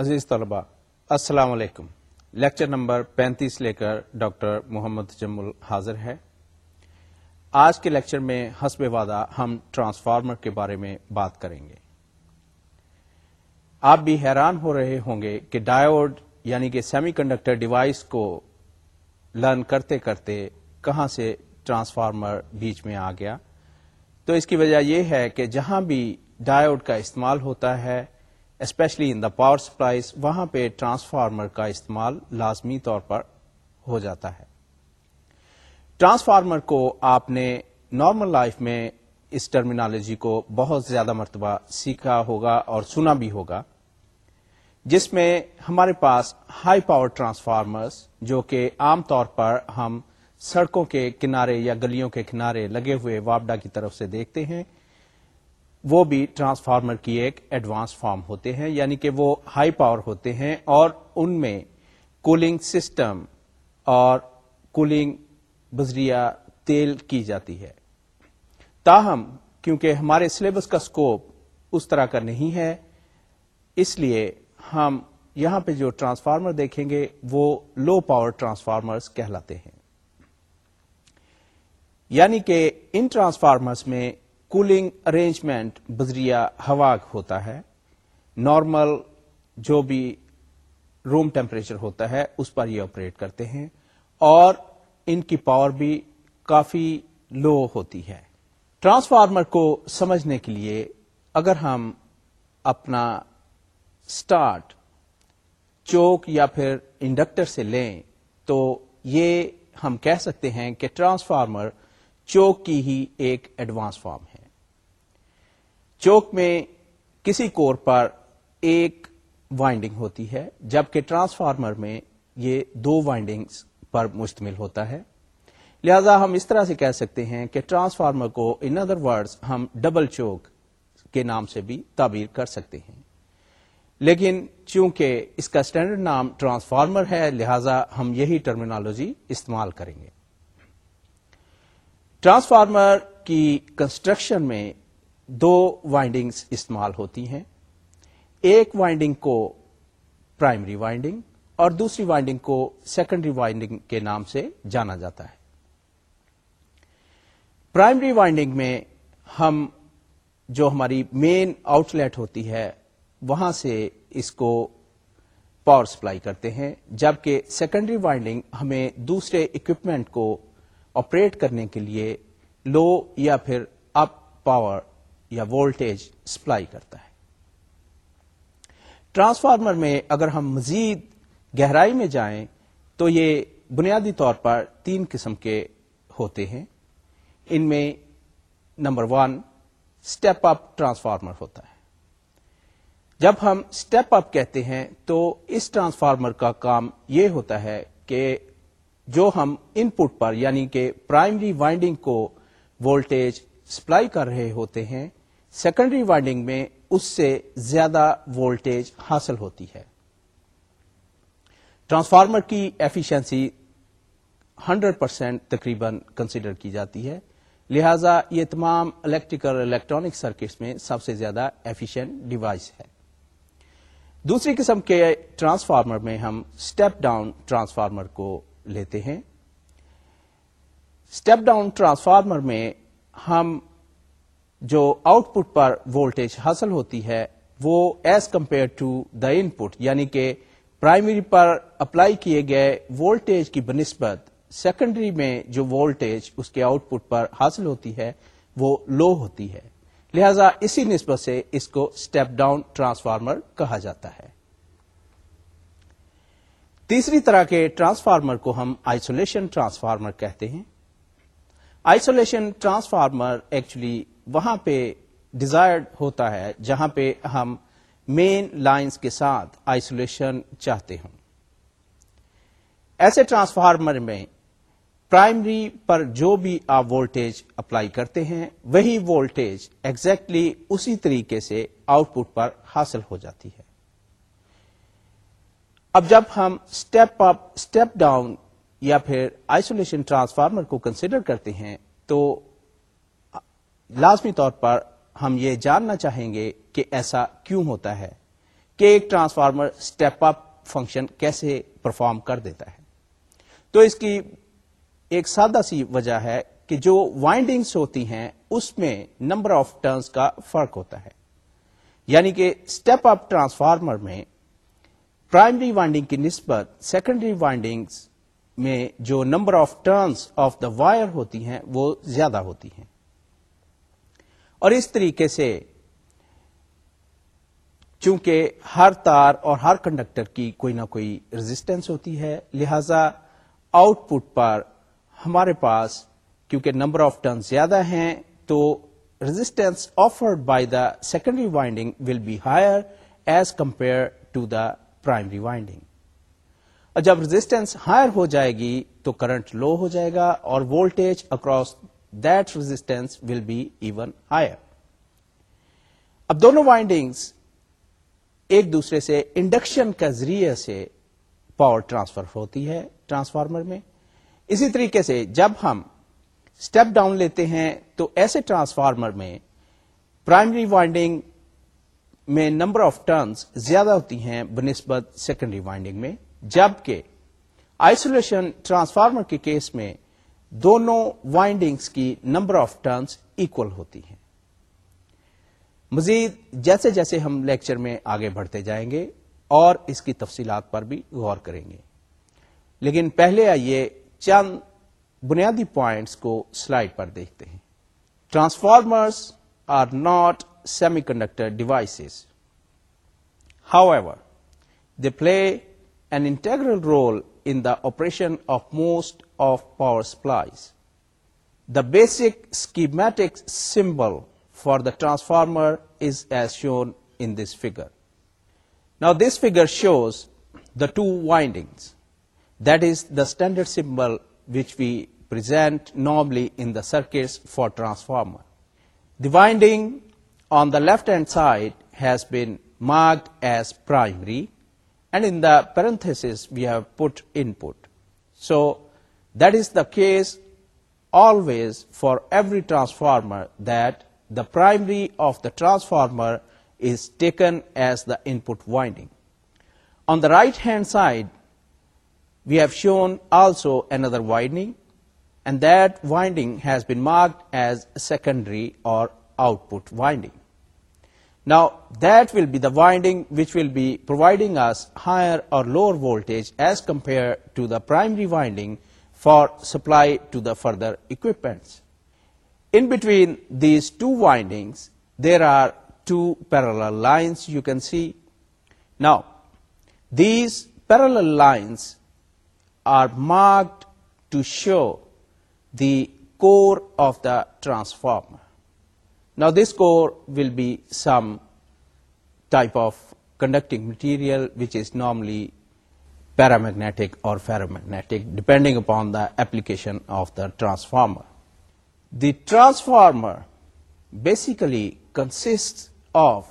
عزیز طلباء السلام علیکم لیکچر نمبر پینتیس لے کر ڈاکٹر محمد جمل حاضر ہے آج کے لیکچر میں حسب وعدہ ہم ٹرانسفارمر کے بارے میں بات کریں گے آپ بھی حیران ہو رہے ہوں گے کہ ڈائیوڈ یعنی کہ سیمی کنڈکٹر ڈیوائس کو لرن کرتے کرتے کہاں سے ٹرانسفارمر بیچ میں آ گیا تو اس کی وجہ یہ ہے کہ جہاں بھی ڈائیوڈ کا استعمال ہوتا ہے especially in the power supplies وہاں پہ ٹرانسفارمر کا استعمال لازمی طور پر ہو جاتا ہے ٹرانسفارمر کو آپ نے نارمل لائف میں اس ٹرمینالوجی کو بہت زیادہ مرتبہ سیکھا ہوگا اور سنا بھی ہوگا جس میں ہمارے پاس ہائی پاور ٹرانسفارمرز جو کہ عام طور پر ہم سڑکوں کے کنارے یا گلیوں کے کنارے لگے ہوئے وابڈا کی طرف سے دیکھتے ہیں وہ بھی ٹرانسفارمر کی ایک ایڈوانس فارم ہوتے ہیں یعنی کہ وہ ہائی پاور ہوتے ہیں اور ان میں کولنگ سسٹم اور کولنگ بزریا تیل کی جاتی ہے تاہم کیونکہ ہمارے سلیبس کا اسکوپ اس طرح کا نہیں ہے اس لیے ہم یہاں پہ جو ٹرانسفارمر دیکھیں گے وہ لو پاور ٹرانسفارمر کہلاتے ہیں یعنی کہ ان ٹرانسفارمرس میں کولنگ ارینجمنٹ بذریعہ ہوا ہوتا ہے نارمل جو بھی روم ٹیمپریچر ہوتا ہے اس پر یہ آپریٹ کرتے ہیں اور ان کی پاور بھی کافی لو ہوتی ہے ٹرانسفارمر کو سمجھنے کے لیے اگر ہم اپنا اسٹارٹ چوک یا پھر انڈکٹر سے لیں تو یہ ہم کہہ سکتے ہیں کہ ٹرانسفارمر چوک کی ہی ایک ایڈوانس فارم ہے چوک میں کسی کور پر ایک وائنڈنگ ہوتی ہے جبکہ ٹرانسفارمر میں یہ دو وائنڈنگ پر مشتمل ہوتا ہے لہذا ہم اس طرح سے کہہ سکتے ہیں کہ ٹرانسفارمر کو ان ادر ورڈز ہم ڈبل چوک کے نام سے بھی تعبیر کر سکتے ہیں لیکن چونکہ اس کا اسٹینڈرڈ نام ٹرانسفارمر ہے لہذا ہم یہی ٹرمینالوجی استعمال کریں گے ٹرانسفارمر کی کنسٹرکشن میں دو وائنڈنگس استعمال ہوتی ہیں ایک وائنڈنگ کو پرائمری وائنڈنگ اور دوسری وائنڈنگ کو سیکنڈری وائنڈنگ کے نام سے جانا جاتا ہے پرائمری وائنڈنگ میں ہم جو ہماری مین آؤٹ لیٹ ہوتی ہے وہاں سے اس کو پاور سپلائی کرتے ہیں جبکہ سیکنڈری وائنڈنگ ہمیں دوسرے اکوپمنٹ کو آپریٹ کرنے کے لیے لو یا پھر اپ پاور یا وولٹیج سپلائی کرتا ہے ٹرانسفارمر میں اگر ہم مزید گہرائی میں جائیں تو یہ بنیادی طور پر تین قسم کے ہوتے ہیں ان میں number one step up transformer ہوتا ہے جب ہم اسٹیپ اپ کہتے ہیں تو اس ٹرانسفارمر کا کام یہ ہوتا ہے کہ جو ہم ان پٹ پر یعنی کہ پرائمری وائنڈنگ کو وولٹیج سپلائی کر رہے ہوتے ہیں سیکنڈری وائنڈنگ میں اس سے زیادہ وولٹیج حاصل ہوتی ہے ٹرانسفارمر کی ایفیشنسی ہنڈریڈ پرسینٹ کنسیڈر کی جاتی ہے لہذا یہ تمام الیکٹریکل الیکٹرانک سرکٹس میں سب سے زیادہ ایفیشنٹ ڈیوائس ہے دوسری قسم کے ٹرانسفارمر میں ہم اسٹیپ ڈاؤن ٹرانسفارمر کو لیتے ہیں اسٹیپ ڈاؤن ٹرانسفارمر میں ہم جو آؤٹ پٹ پر وولٹیج حاصل ہوتی ہے وہ as compare to the input یعنی کہ پرائمری پر اپلائی کیے گئے وولٹیج کی بنسبت سیکنڈری میں جو وولٹیج اس کے آؤٹ پٹ پر حاصل ہوتی ہے وہ لو ہوتی ہے لہذا اسی نسبت سے اس کو اسٹیپ ڈاؤن ٹرانسفارمر کہا جاتا ہے تیسری طرح کے ٹرانسفارمر کو ہم آئسولیشن ٹرانسفارمر کہتے ہیں آئسولیشن ٹرانسفارمر ایکچولی وہاں پہ ڈیزائرڈ ہوتا ہے جہاں پہ ہم مین لائنس کے ساتھ آئسولیشن چاہتے ہوں ایسے ٹرانسفارمر میں پرائمری پر جو بھی آپ وولٹیج اپلائی کرتے ہیں وہی وولٹیج ایگزیکٹلی exactly اسی طریقے سے آؤٹ پٹ پر حاصل ہو جاتی ہے اب جب ہم اسٹیپ اپ اسٹیپ ڈاؤن یا پھر آئسولیشن ٹرانسفارمر کو کنسیڈر کرتے ہیں تو لازمی طور پر ہم یہ جاننا چاہیں گے کہ ایسا کیوں ہوتا ہے کہ ایک ٹرانسفارمر اسٹیپ اپ فنکشن کیسے پرفارم کر دیتا ہے تو اس کی ایک سادہ سی وجہ ہے کہ جو وائنڈنگس ہوتی ہیں اس میں نمبر آف ٹرنس کا فرق ہوتا ہے یعنی کہ اسٹیپ اپ ٹرانسفارمر میں پرائمری وائنڈنگ کی نسبت سیکنڈری وائنڈنگس میں جو number of turns of the wire ہوتی ہیں وہ زیادہ ہوتی ہیں اور اس طریقے سے چونکہ ہر تار اور ہر کنڈکٹر کی کوئی نہ کوئی رزسٹینس ہوتی ہے لہذا آؤٹ پٹ پر ہمارے پاس کیونکہ نمبر آف ٹرن زیادہ ہیں تو resistance offered by the secondary winding will be higher as compare to the primary winding اور جب رزسٹینس ہائر ہو جائے گی تو کرنٹ لو ہو جائے گا اور voltage across resistance will be even higher اب دونوں وائنڈنگس ایک دوسرے سے انڈکشن کا ذریعے سے پاور ٹرانسفر ہوتی ہے ٹرانسفارمر میں اسی طریقے سے جب ہم اسٹیپ ڈاؤن لیتے ہیں تو ایسے ٹرانسفارمر میں پرائمری وائنڈنگ میں نمبر آف ٹرنس زیادہ ہوتی ہیں بنسبت سیکنڈری وائنڈنگ میں جبکہ آئسولیشن ٹرانسفارمر کے کیس میں دونوں وائنڈنگس کی نمبر آف ٹرنس ایکول ہوتی ہیں مزید جیسے جیسے ہم لیکچر میں آگے بڑھتے جائیں گے اور اس کی تفصیلات پر بھی غور کریں گے لیکن پہلے آئیے چند بنیادی پوائنٹس کو سلائڈ پر دیکھتے ہیں transformers are not semiconductor devices however they play an integral role in the operation of most of power supplies. The basic schematic symbol for the transformer is as shown in this figure. Now this figure shows the two windings. That is the standard symbol which we present normally in the circuits for transformer. The winding on the left hand side has been marked as primary, and in the parenthesis we have put input. So that is the case always for every transformer, that the primary of the transformer is taken as the input winding. On the right hand side, we have shown also another winding, and that winding has been marked as secondary or output winding. Now, that will be the winding which will be providing us higher or lower voltage as compared to the primary winding for supply to the further equipments. In between these two windings, there are two parallel lines you can see. Now, these parallel lines are marked to show the core of the transformer. Now, this core will be some type of conducting material which is normally paramagnetic اور paramagnetic depending upon the application of the transformer the transformer basically consist of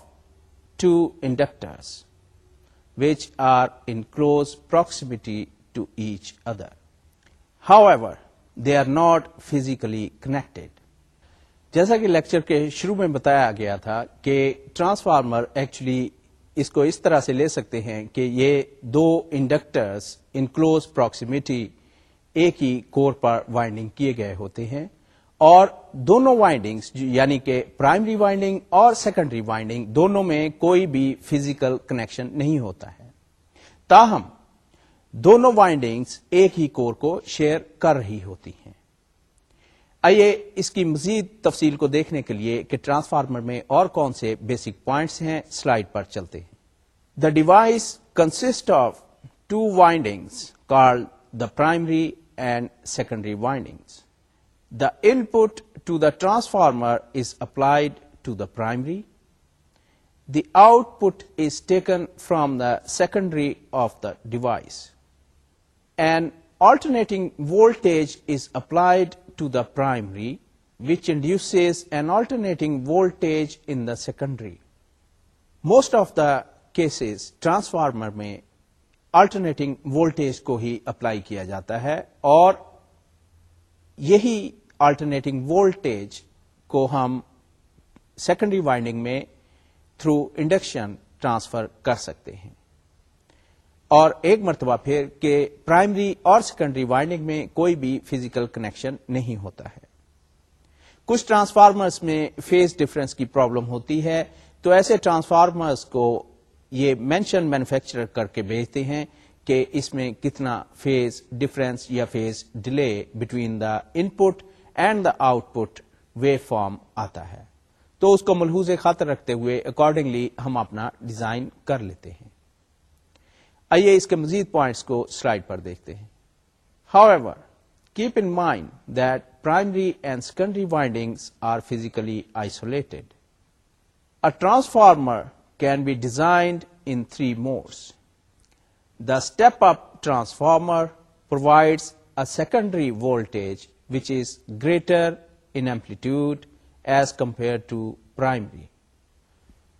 two inductors which are in close proximity to each other however they are not physically connect جیسا کہ lecture کے شروع میں بتایا گیا تھا کہ transformer actually اس کو اس طرح سے لے سکتے ہیں کہ یہ دو انڈکٹرس ان کلوز اپروکسیمیٹی ایک ہی کور پر وائنڈنگ کیے گئے ہوتے ہیں اور دونوں وائنڈنگس یعنی کہ پرائمری وائنڈنگ اور سیکنڈری وائنڈنگ دونوں میں کوئی بھی فزیکل کنیکشن نہیں ہوتا ہے تاہم دونوں وائنڈنگس ایک ہی کور کو شیئر کر رہی ہوتی ہیں آئیے اس کی مزید تفصیل کو دیکھنے کے لیے کہ ٹرانسفارمر میں اور کون سے بیسک پوائنٹس ہیں سلائڈ پر چلتے ہیں the device consist of two windings call the primary and secondary windings the input to the transformer is applied to the primary the output is taken from the secondary of the device and alternating voltage is applied to the primary which induce an alternating voltage in the secondary most of the cases transformer میں alternating voltage کو ہی apply کیا جاتا ہے اور یہی alternating voltage کو ہم سیکنڈری وائنڈنگ میں تھرو انڈکشن ٹرانسفر کر سکتے ہیں اور ایک مرتبہ پھر کہ پرائمری اور سیکنڈری وائنڈنگ میں کوئی بھی فزیکل کنیکشن نہیں ہوتا ہے کچھ ٹرانسفارمرز میں فیز ڈفرنس کی پرابلم ہوتی ہے تو ایسے ٹرانسفارمرز کو یہ مینشن مینوفیکچرر کر کے بھیجتے ہیں کہ اس میں کتنا فیز ڈفرنس یا phase delay between the input and the output waveform آتا ہے تو اس کو ملحوظ خاطر رکھتے ہوئے اکارڈنگلی ہم اپنا ڈیزائن کر لیتے ہیں آئیے اس کے مزید پوائنٹس کو سلائڈ پر دیکھتے ہیں however keep in mind that primary and secondary winding are physically isolated isolate transformer can be designed in three the step up transformer provides a secondary voltage which is greater in amplitude as compare to primary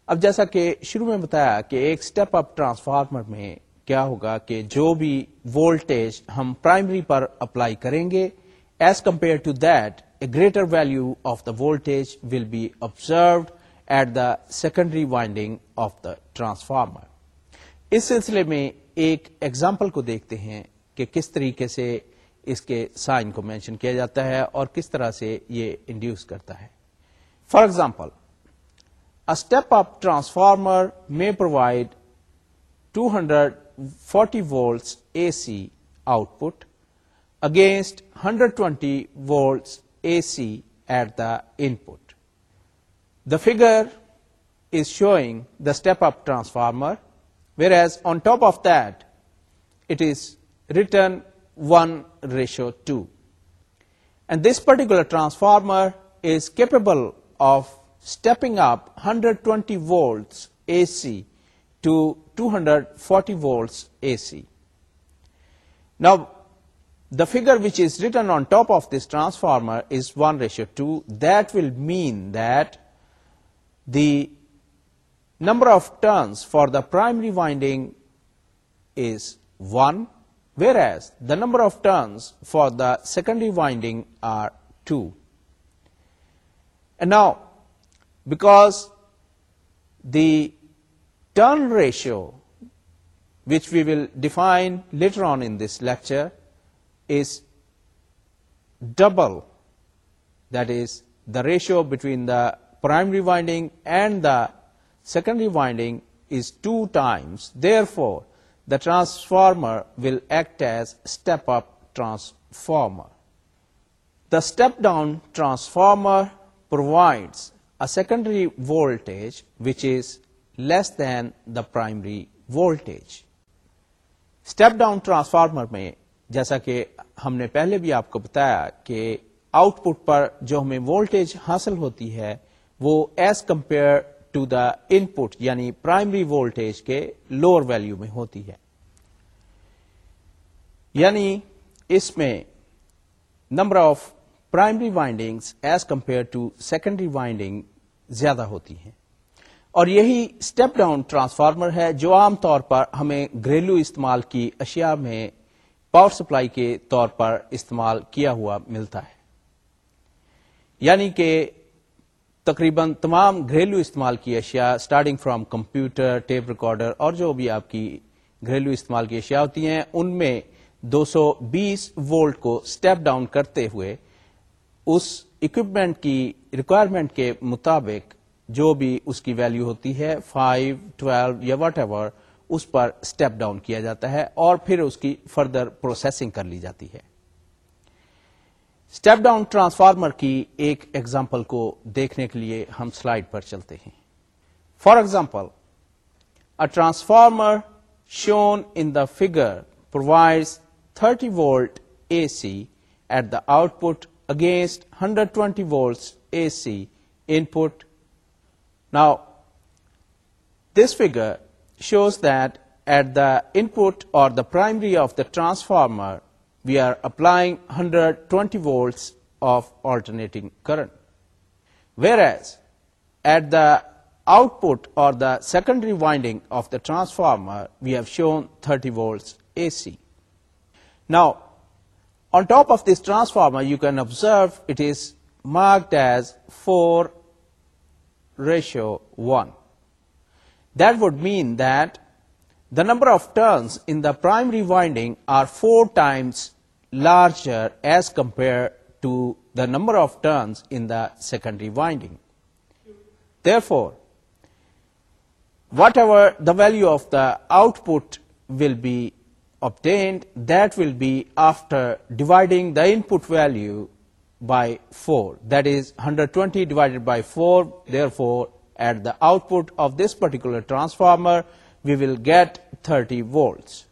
اب جیسا کہ شروع میں بتایا کہ ایک step up transformer میں کیا ہوگا کہ جو بھی وولٹیج ہم پرائمری پر اپلائی کریں گے as compare to that a greater value of the voltage will be observed at the secondary winding of the transformer اس سلسلے میں ایک ایگزامپل کو دیکھتے ہیں کہ کس طریقے سے اس کے سائن کو مینشن کیا جاتا ہے اور کس طرح سے یہ انڈیوس کرتا ہے for example step up transformer میں provide 200 hundred 40 volts AC output against 120 volts AC at the input. The figure is showing the step-up transformer, whereas on top of that it is written 1:2. And this particular transformer is capable of stepping up 120 volts AC to 240 volts AC. Now, the figure which is written on top of this transformer is 1:2. That will mean that the number of turns for the primary winding is 1, whereas the number of turns for the secondary winding are 2. And now, because the turn ratio, which we will define later on in this lecture, is double, that is the ratio between the primary winding and the secondary winding is 2 times. Therefore, the transformer will act as step-up transformer. The step-down transformer provides a secondary voltage which is less than the primary volt step down transformer میں جیسا کہ ہم نے پہلے بھی آپ کو بتایا کہ آؤٹ پٹ پر جو ہمیں وولٹ حاصل ہوتی ہے وہ as compare to the input یعنی پرائمری وولٹیج کے لوور ویلو میں ہوتی ہے یعنی اس میں number of primary winding as compare to secondary winding زیادہ ہوتی ہیں اور یہی اسٹیپ ڈاؤن ٹرانسفارمر ہے جو عام طور پر ہمیں گھریلو استعمال کی اشیاء میں پاور سپلائی کے طور پر استعمال کیا ہوا ملتا ہے یعنی کہ تقریباً تمام گھریلو استعمال کی اشیاء starting from computer tape recorder اور جو بھی آپ کی گھریلو استعمال کی اشیاء ہوتی ہیں ان میں دو سو بیس وولٹ کو اسٹیپ ڈاؤن کرتے ہوئے اس اکوپمنٹ کی ریکوائرمنٹ کے مطابق جو بھی اس کی ویلو ہوتی ہے فائیو ٹویلو یا وٹ ایور اس پر اسٹیپ ڈاؤن کیا جاتا ہے اور پھر اس کی فردر پروسیسنگ کر لی جاتی ہے اسٹیپ ڈاؤن ٹرانسفارمر کی ایک ایگزامپل کو دیکھنے کے لیے ہم سلائڈ پر چلتے ہیں for example a transformer shown in the figure provide thirty volt A C at the output against hundred twenty volt A C input Now, this figure shows that at the input or the primary of the transformer, we are applying 120 volts of alternating current, whereas at the output or the secondary winding of the transformer, we have shown 30 volts AC. Now, on top of this transformer, you can observe it is marked as 4 ratio 1. That would mean that the number of turns in the primary winding are 4 times larger as compared to the number of turns in the secondary winding. Therefore, whatever the value of the output will be obtained, that will be after dividing the input value by 4, that is 120 divided by 4. Therefore, at the output of this particular transformer, we will get 30 volts.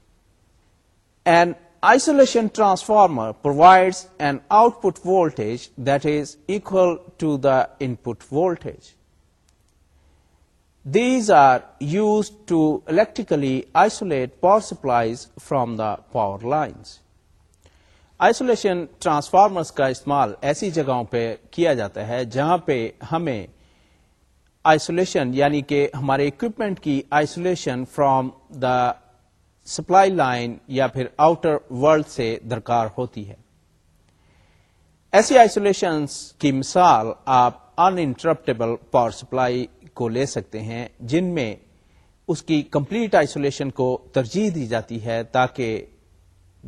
An isolation transformer provides an output voltage that is equal to the input voltage. These are used to electrically isolate power supplies from the power lines. Isolation transformers کا استعمال ایسی جگہوں پہ کیا جاتا ہے جہاں پہ ہمیں آئسولیشن یعنی کہ ہمارے اکوپمنٹ کی isolation from the supply line یا پھر آؤٹر ورلڈ سے درکار ہوتی ہے ایسی آئسولیشنس کی مثال آپ انٹرپٹیبل پاور سپلائی کو لے سکتے ہیں جن میں اس کی کمپلیٹ آئسولیشن کو ترجیح دی جاتی ہے تاکہ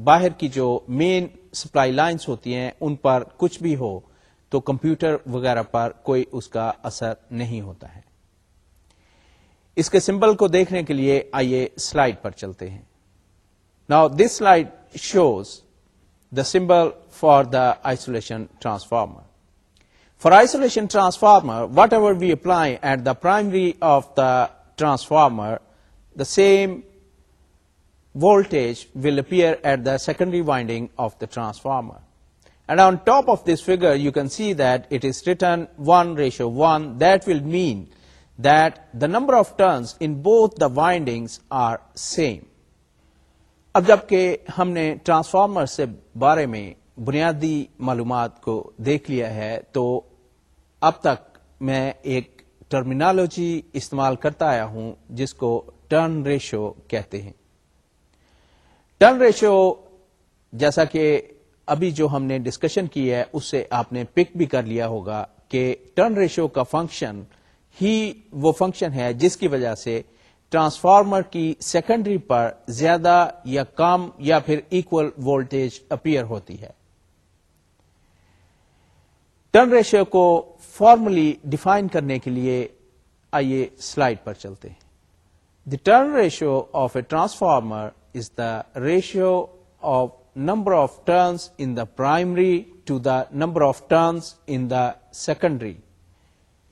باہر کی جو مین سپلائی لائنز ہوتی ہیں ان پر کچھ بھی ہو تو کمپیوٹر وغیرہ پر کوئی اس کا اثر نہیں ہوتا ہے اس کے سمبل کو دیکھنے کے لیے آئیے سلائڈ پر چلتے ہیں نا this slide shows the symbol for the isolation transformer for isolation transformer whatever we apply at the primary of the transformer the same voltage will appear at the secondary winding of the transformer. And on top of this figure, you can see that it is written 1 ratio 1. That will mean that the number of turns in both the windings are same. اب جبکہ ہم نے transformer سے بارے میں بنیادی معلومات کو دیکھ لیا ہے تو اب تک میں ایک ٹرمینالوجی استعمال کرتا آیا ہوں جس کو ٹرن ریشو کہتے ہیں ٹرن ریشو جیسا کہ ابھی جو ہم نے ڈسکشن کی ہے اس سے آپ نے پک بھی کر لیا ہوگا کہ ٹرن ریشو کا فنکشن ہی وہ فنکشن ہے جس کی وجہ سے ٹرانسفارمر کی سیکنڈری پر زیادہ یا کم یا پھر ایکول وولٹیج اپیئر ہوتی ہے ٹرن ریشو کو فارملی ڈیفائن کرنے کے لیے آئیے سلائڈ پر چلتے ہیں the turn ratio of a transformer the ratio of number of turns in the primary to the number of turns in the secondary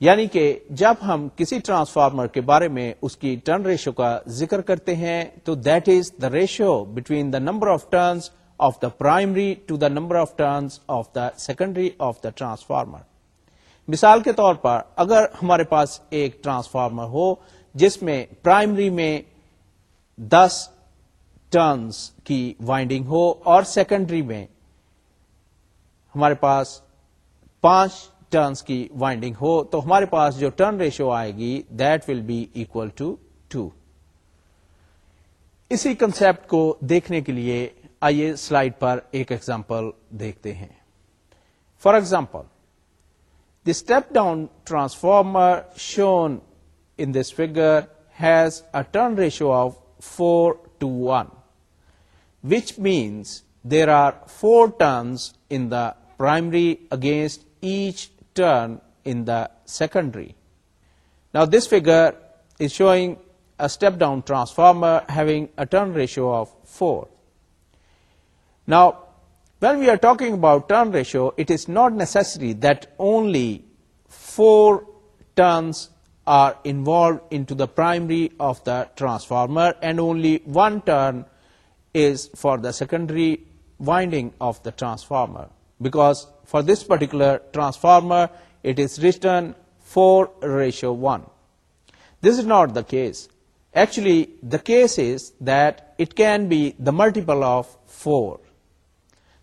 یعنی کہ جب ہم کسی ٹرانسفارمر کے بارے میں اس کی ٹرن ریشو کا ذکر کرتے ہیں تو that is the ratio between the number of turns of the primary to the number of turns of the secondary of the transformer مثال کے طور پر اگر ہمارے پاس ایک ٹرانسفارمر ہو جس میں پرائمری میں دس ٹرنس کی وائنڈنگ ہو اور سیکنڈری میں ہمارے پاس پانچ ٹرنس کی وائنڈنگ ہو تو ہمارے پاس جو ٹرن ریشو آئے گی that will be equal to two اسی کنسپٹ کو دیکھنے کے لیے آئیے سلائڈ پر ایک ایگزامپل دیکھتے ہیں for example the step down transformer shown in this figure has a turn ratio of four to one which means there are 4 terms in the primary against each term in the secondary. Now this figure is showing a step-down transformer having a turn ratio of 4. Now when we are talking about turn ratio, it is not necessary that only 4 turns are involved into the primary of the transformer and only 1 turn is for the secondary winding of the transformer, because for this particular transformer it is written 4:1. This is not the case. Actually, the case is that it can be the multiple of 4.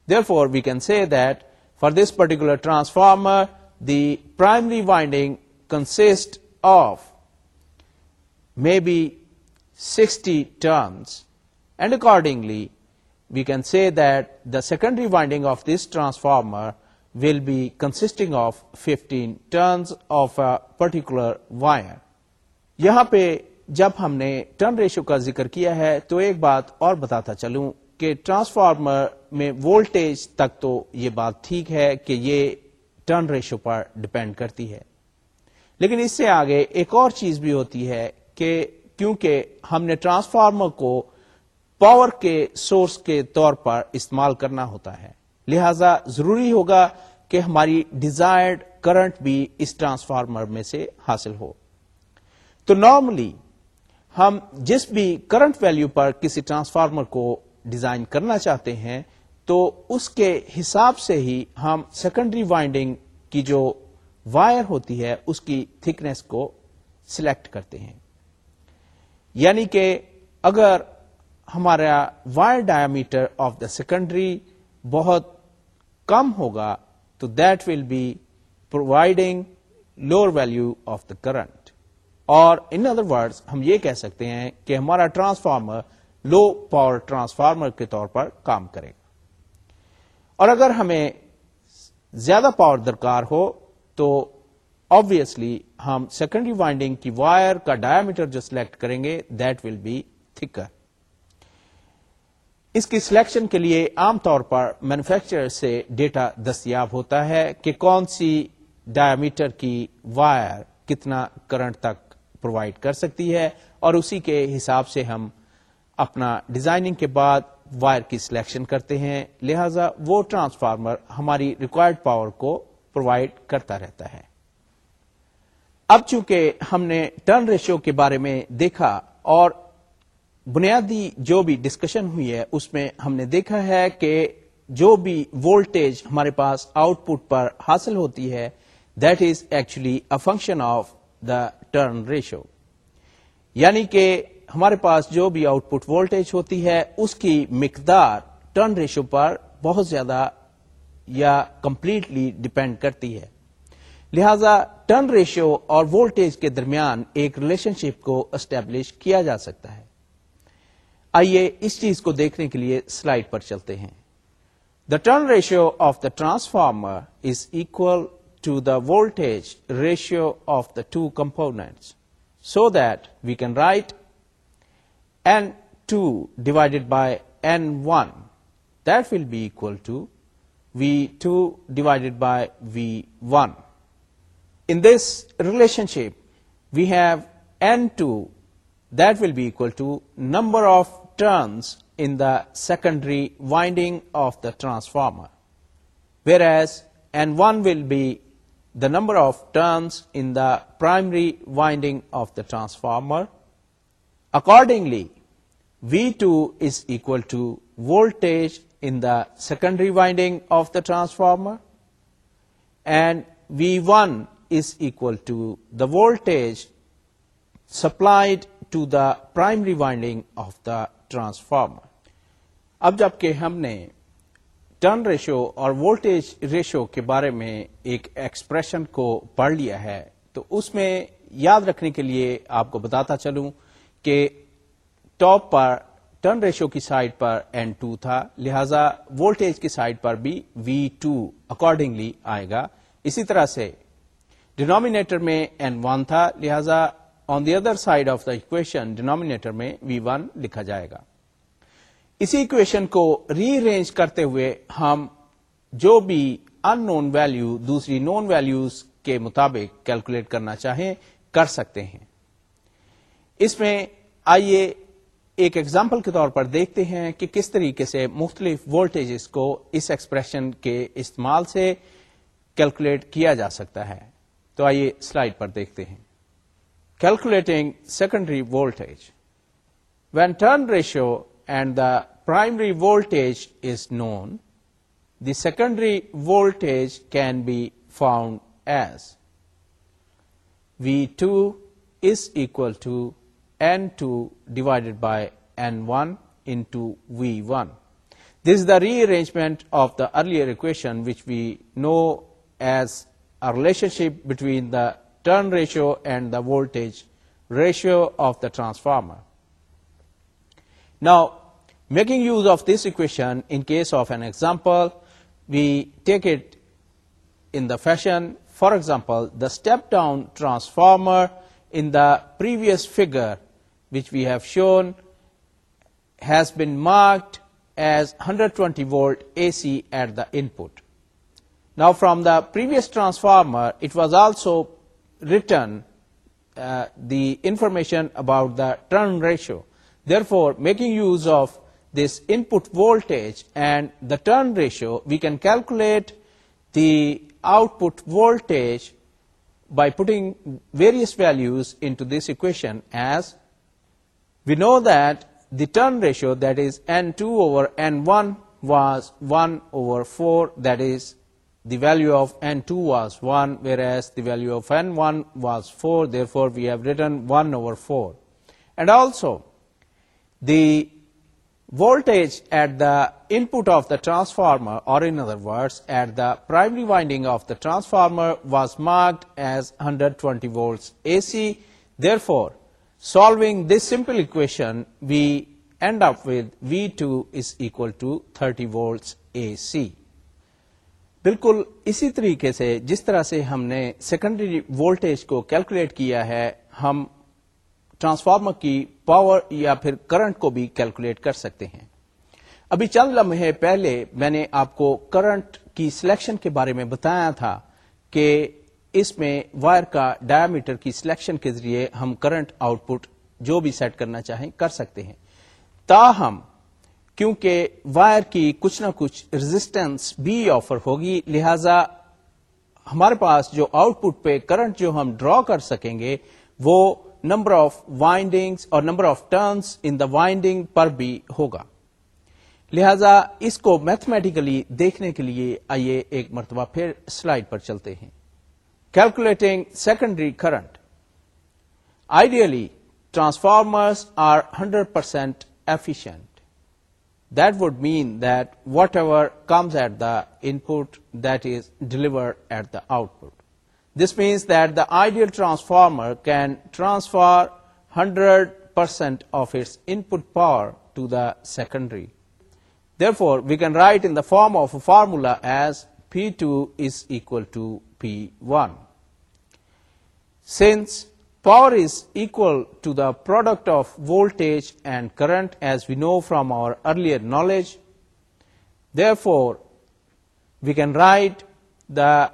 Therefore, we can say that for this particular transformer, the primary winding consists of maybe 60 turns, accordingly we can see that the secondary winding of this transformer will be consisting of 15 turns of a particular wire. یہاں پہ جب ہم نے turn ratio کا ذکر کیا ہے تو ایک بات اور بتاتا چلوں کہ ٹرانسفارمر میں وولٹیج تک تو یہ بات ٹھیک ہے کہ یہ ٹرن ریشو پر ڈپینڈ کرتی ہے لیکن اس سے آگے ایک اور چیز بھی ہوتی ہے کہ کیونکہ ہم نے ٹرانسفارمر کو پاور کے سورس کے طور پر استعمال کرنا ہوتا ہے لہذا ضروری ہوگا کہ ہماری ڈیزائرڈ کرنٹ بھی اس ٹرانسفارمر میں سے حاصل ہو تو نارملی ہم جس بھی کرنٹ ویلیو پر کسی ٹرانسفارمر کو ڈیزائن کرنا چاہتے ہیں تو اس کے حساب سے ہی ہم سیکنڈری وائنڈنگ کی جو وائر ہوتی ہے اس کی تھکنیس کو سلیکٹ کرتے ہیں یعنی کہ اگر ہمارا wire diameter of the secondary بہت کم ہوگا تو that will be providing lower value of the current اور ان ادر ورڈ ہم یہ کہہ سکتے ہیں کہ ہمارا ٹرانسفارمر لو پاور ٹرانسفارمر کے طور پر کام کرے گا اور اگر ہمیں زیادہ پاور درکار ہو تو آبیسلی ہم سیکنڈری وائنڈنگ کی وائر کا ڈایا میٹر جو سلیکٹ کریں گے دیٹ ول بی تھکر اس کی سلیکشن کے لیے عام طور پر مینوفیکچرر سے ڈیٹا دستیاب ہوتا ہے کہ کون سی ڈایا میٹر کی وائر کتنا کرنٹ تک پرووائڈ کر سکتی ہے اور اسی کے حساب سے ہم اپنا ڈیزائننگ کے بعد وائر کی سلیکشن کرتے ہیں لہذا وہ ٹرانسفارمر ہماری ریکوائرڈ پاور کو پرووائڈ کرتا رہتا ہے اب چونکہ ہم نے ٹرن ریشو کے بارے میں دیکھا اور بنیادی جو بھی ڈسکشن ہوئی ہے اس میں ہم نے دیکھا ہے کہ جو بھی وولٹیج ہمارے پاس آؤٹ پٹ پر حاصل ہوتی ہے that is actually a function of the turn ratio یعنی کہ ہمارے پاس جو بھی آؤٹ پٹ وولٹیج ہوتی ہے اس کی مقدار ٹرن ریشو پر بہت زیادہ یا کمپلیٹلی ڈپینڈ کرتی ہے لہذا ٹرن ریشو اور وولٹیج کے درمیان ایک ریلیشن شپ کو اسٹیبلش کیا جا سکتا ہے آئیے اس چیز کو دیکھنے کے لیے سلائڈ پر چلتے ہیں the turn ratio of the transformer is equal to the voltage ratio of the two component so that we can write N two divided by N one that will be equal to V two divided by V one in this relationship we have N two that will be equal to number of turns in the secondary winding of the transformer, whereas N1 will be the number of turns in the primary winding of the transformer. Accordingly, V2 is equal to voltage in the secondary winding of the transformer, and V1 is equal to the voltage supplied to the primary winding of the transformer اب جبکہ ہم نے turn ratio اور voltage ratio کے بارے میں ایک expression کو پڑھ لیا ہے تو اس میں یاد رکھنے کے لیے آپ کو بتاتا چلوں کہ ٹاپ پر ٹرن ریشو کی سائڈ پر این ٹو تھا لہذا وولٹیج کی سائڈ پر بھی وی ٹو اکارڈنگلی آئے گا اسی طرح سے ڈینامینیٹر میں این ون تھا لہذا on the other side of the equation denominator میں وی ون لکھا جائے گا اسی اکویشن کو ری ارینج کرتے ہوئے ہم جو بھی ان نون ویلو دوسری نون ویلوز کے مطابق کیلکولیٹ کرنا چاہیں کر سکتے ہیں اس میں آئیے ایک ایگزامپل کے طور پر دیکھتے ہیں کہ کس طریقے سے مختلف وولٹیجز کو اس ایکسپریشن کے استعمال سے کیلکولیٹ کیا جا سکتا ہے تو آئیے سلائڈ پر دیکھتے ہیں calculating secondary voltage. When turn ratio and the primary voltage is known, the secondary voltage can be found as V2 is equal to N2 divided by N1 into V1. This is the rearrangement of the earlier equation, which we know as a relationship between the turn ratio and the voltage ratio of the transformer. Now, making use of this equation in case of an example, we take it in the fashion, for example, the step-down transformer in the previous figure, which we have shown, has been marked as 120 volt AC at the input. Now, from the previous transformer, it was also return uh, the information about the turn ratio. Therefore, making use of this input voltage and the turn ratio, we can calculate the output voltage by putting various values into this equation, as we know that the turn ratio, that is N2 over N1, was 1 over 4, that is the value of n2 was 1, whereas the value of n1 was 4. Therefore, we have written 1 over 4. And also, the voltage at the input of the transformer, or in other words, at the primary winding of the transformer, was marked as 120 volts AC. Therefore, solving this simple equation, we end up with V2 is equal to 30 volts AC. بالکل اسی طریقے سے جس طرح سے ہم نے secondary voltage کو کیلکولیٹ کیا ہے ہم ٹرانسفارمر کی پاور یا پھر کرنٹ کو بھی کیلکولیٹ کر سکتے ہیں ابھی چند لمحے پہلے میں نے آپ کو کرنٹ کی سلیکشن کے بارے میں بتایا تھا کہ اس میں وائر کا ڈایا میٹر کی سلیکشن کے ذریعے ہم کرنٹ آؤٹ پٹ جو بھی سیٹ کرنا چاہیں کر سکتے ہیں تاہم کیونکہ وائر کی کچھ نہ کچھ ریزسٹینس بھی آفر ہوگی لہذا ہمارے پاس جو آؤٹ پٹ پہ کرنٹ جو ہم ڈرا کر سکیں گے وہ نمبر آف وائنڈنگ اور number of turns in the winding پر بھی ہوگا لہذا اس کو میتھمیٹیکلی دیکھنے کے لیے آئیے ایک مرتبہ پھر سلائڈ پر چلتے ہیں calculating secondary current ideally transformers are hundred percent efficient That would mean that whatever comes at the input, that is delivered at the output. This means that the ideal transformer can transfer 100% of its input power to the secondary. Therefore, we can write in the form of a formula as P2 is equal to P1. Since Power is equal to the product of voltage and current, as we know from our earlier knowledge. Therefore, we can write the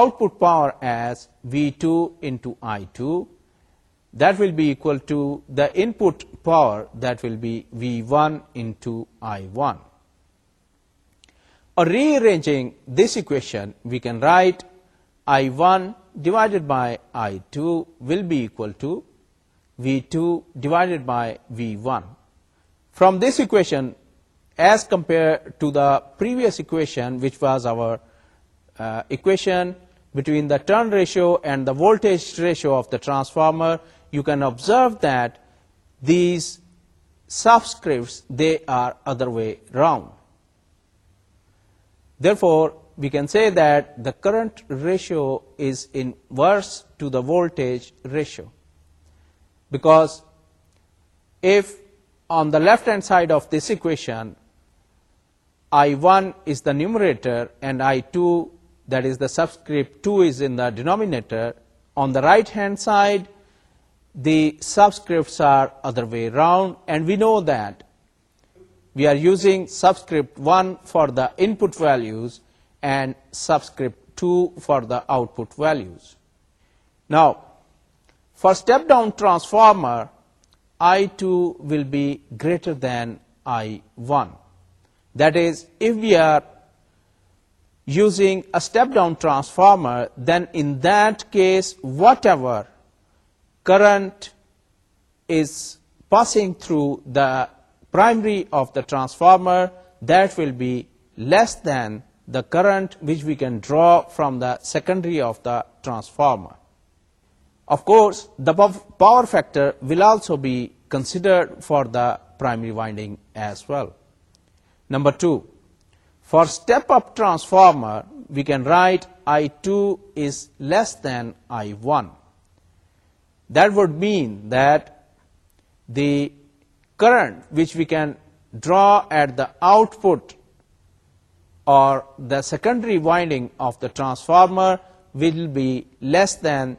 output power as V2 into I2. That will be equal to the input power, that will be V1 into I1. Or rearranging this equation, we can write I1 divided by I2 will be equal to V2 divided by V1. From this equation, as compared to the previous equation, which was our uh, equation between the turn ratio and the voltage ratio of the transformer, you can observe that these subscripts, they are other way round. Therefore, we can say that the current ratio is inverse to the voltage ratio, because if on the left hand side of this equation I1 is the numerator and I2, that is the subscript 2, is in the denominator, on the right hand side the subscripts are other way round, and we know that we are using subscript 1 for the input values and subscript 2 for the output values. Now, for step-down transformer, I2 will be greater than I1. That is, if we are using a step-down transformer, then in that case, whatever current is passing through the primary of the transformer, that will be less than the current which we can draw from the secondary of the transformer. Of course, the power factor will also be considered for the primary winding as well. Number 2, for step-up transformer, we can write I2 is less than I1. That would mean that the current which we can draw at the output the secondary winding of the transformer will be less than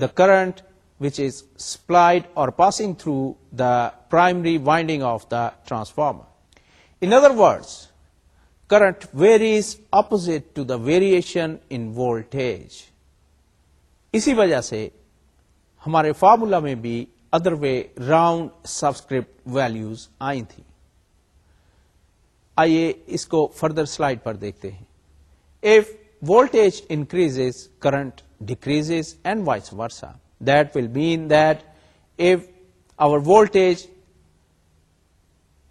the current which is supplied اور passing through the primary winding of the transformer in other words current vary opposite to the variation in voltage اسی وجہ سے ہمارے formula میں بھی other way round subscript values آئی تھی آئیے اس کو فردر سلائڈ پر دیکھتے ہیں if volt increase current decrease and vice versa that will mean if our volt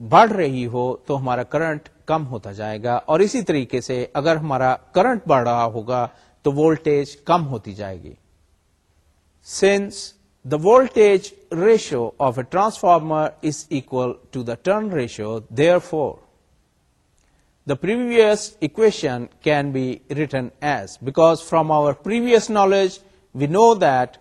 بڑھ رہی ہو تو ہمارا کرنٹ کم ہوتا جائے گا اور اسی طریقے سے اگر ہمارا کرنٹ بڑھ رہا ہوگا تو وولٹ کم ہوتی جائے گی since the volt ratio of a transformer is equal to the turn ratio therefore the previous equation can be written as, because from our previous knowledge we know that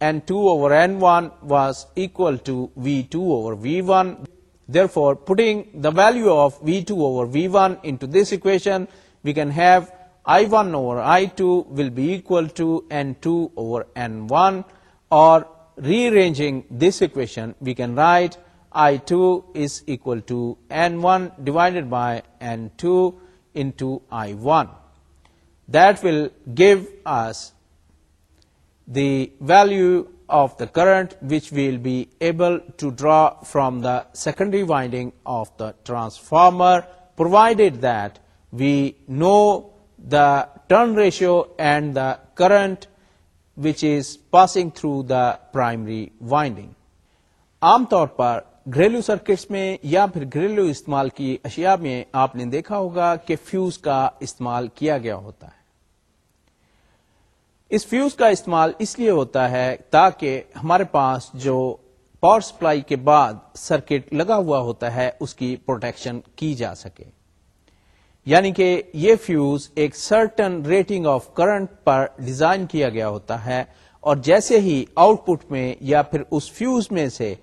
n2 over n1 was equal to v2 over v1. Therefore, putting the value of v2 over v1 into this equation, we can have i1 over i2 will be equal to n2 over n1, or rearranging this equation we can write I equal to M one divided by ایو I one will give us the value of the current which will be able to draw from the secondary winding of the transformer provided that we know the turn ratio and the current which is passing through the primary winding آم طور پر گھریلو circuits میں یا پھر گھریلو استعمال کی اشیاء میں آپ نے دیکھا ہوگا کہ فیوز کا استعمال کیا گیا ہوتا ہے اس فیوز کا استعمال اس لیے ہوتا ہے تاکہ ہمارے پاس جو پاور سپلائی کے بعد سرکٹ لگا ہوا ہوتا ہے اس کی پروٹیکشن کی جا سکے یعنی کہ یہ فیوز ایک سرٹن ریٹنگ آف کرنٹ پر ڈیزائن کیا گیا ہوتا ہے اور جیسے ہی آؤٹ پٹ میں یا پھر اس فیوز میں سے